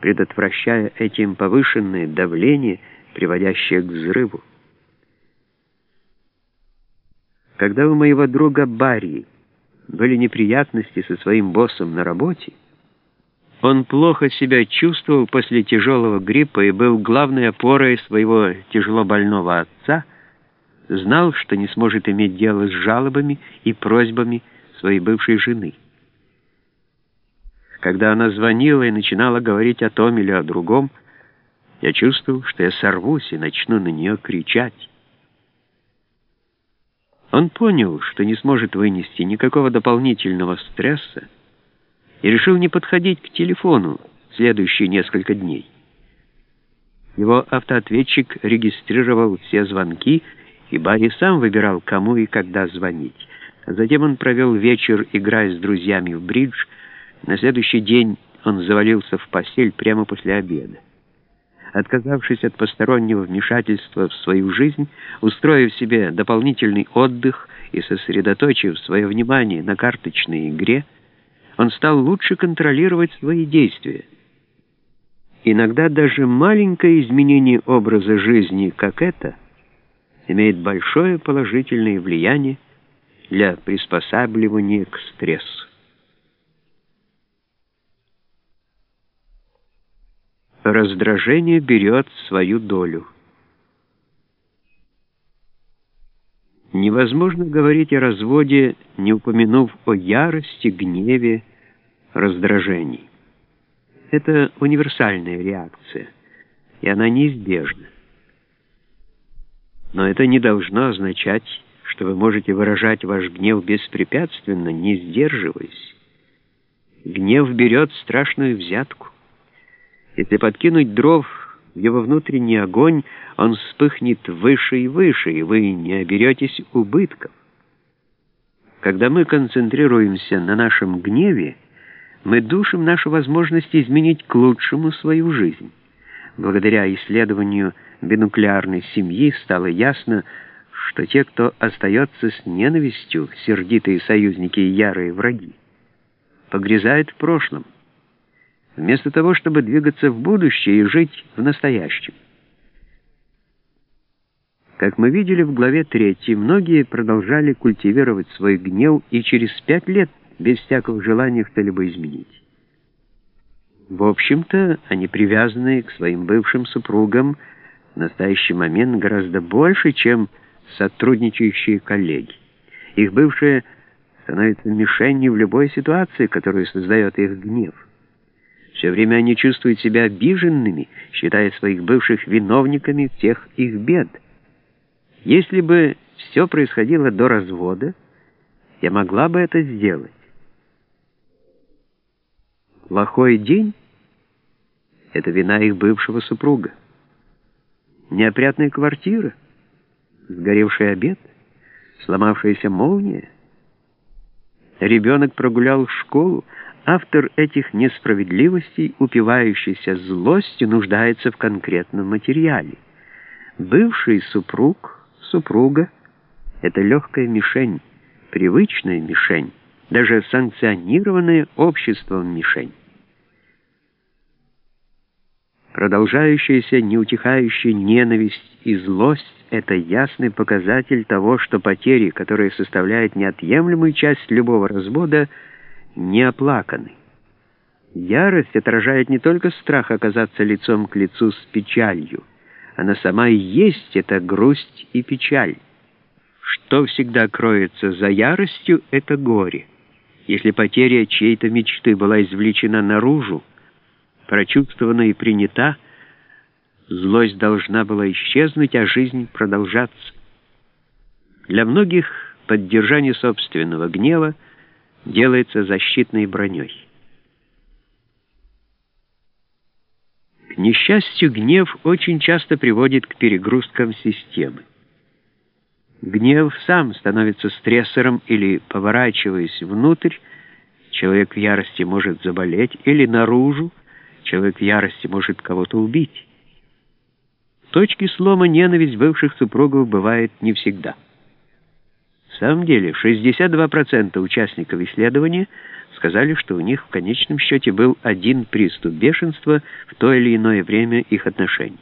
предотвращая этим повышенное давление, приводящее к взрыву. Когда у моего друга Барри были неприятности со своим боссом на работе, он плохо себя чувствовал после тяжелого гриппа и был главной опорой своего тяжелобольного отца, знал, что не сможет иметь дело с жалобами и просьбами своей бывшей жены. Когда она звонила и начинала говорить о том или о другом, я чувствовал, что я сорвусь и начну на нее кричать. Он понял, что не сможет вынести никакого дополнительного стресса и решил не подходить к телефону следующие несколько дней. Его автоответчик регистрировал все звонки, и Барри сам выбирал, кому и когда звонить. Затем он провел вечер, играя с друзьями в бридж. На следующий день он завалился в постель прямо после обеда. Отказавшись от постороннего вмешательства в свою жизнь, устроив себе дополнительный отдых и сосредоточив свое внимание на карточной игре, он стал лучше контролировать свои действия. Иногда даже маленькое изменение образа жизни, как это, имеет большое положительное влияние для приспосабливания к стрессу. Раздражение берет свою долю. Невозможно говорить о разводе, не упомянув о ярости, гневе, раздражении. Это универсальная реакция, и она неизбежна. Но это не должно означать, что вы можете выражать ваш гнев беспрепятственно, не сдерживаясь. Гнев берет страшную взятку. Если подкинуть дров в его внутренний огонь, он вспыхнет выше и выше, и вы не оберетесь убытков. Когда мы концентрируемся на нашем гневе, мы душим нашу возможность изменить к лучшему свою жизнь. Благодаря исследованию бинуклеарной семьи стало ясно, что те, кто остается с ненавистью, сердитые союзники и ярые враги, погрязают в прошлом вместо того, чтобы двигаться в будущее и жить в настоящем. Как мы видели в главе 3, многие продолжали культивировать свой гнев и через пять лет без всякого желания что-либо изменить. В общем-то, они привязаны к своим бывшим супругам в настоящий момент гораздо больше, чем сотрудничающие коллеги. Их бывшие становятся мишенью в любой ситуации, которую создает их гнев. Все время они чувствуют себя обиженными, считая своих бывших виновниками всех их бед. Если бы все происходило до развода, я могла бы это сделать. Плохой день — это вина их бывшего супруга. Неопрятная квартира, сгоревший обед, сломавшаяся молния. Ребенок прогулял школу, Автор этих несправедливостей, упивающийся злостью, нуждается в конкретном материале. Бывший супруг, супруга — это легкая мишень, привычная мишень, даже санкционированная обществом мишень. Продолжающаяся неутихающая ненависть и злость — это ясный показатель того, что потери, которые составляют неотъемлемую часть любого развода — не оплаканы. Ярость отражает не только страх оказаться лицом к лицу с печалью, она сама и есть эта грусть и печаль. Что всегда кроется за яростью, это горе. Если потеря чьей-то мечты была извлечена наружу, прочувствована и принята, злость должна была исчезнуть, а жизнь продолжаться. Для многих поддержание собственного гнева — делается защитной броней. К несчастью, гнев очень часто приводит к перегрузкам системы. Гнев сам становится стрессором или, поворачиваясь внутрь, человек в ярости может заболеть, или наружу, человек в ярости может кого-то убить. Точки слома ненависть бывших супругов бывает не всегда. В самом деле, 62% участников исследования сказали, что у них в конечном счете был один приступ бешенства в то или иное время их отношений.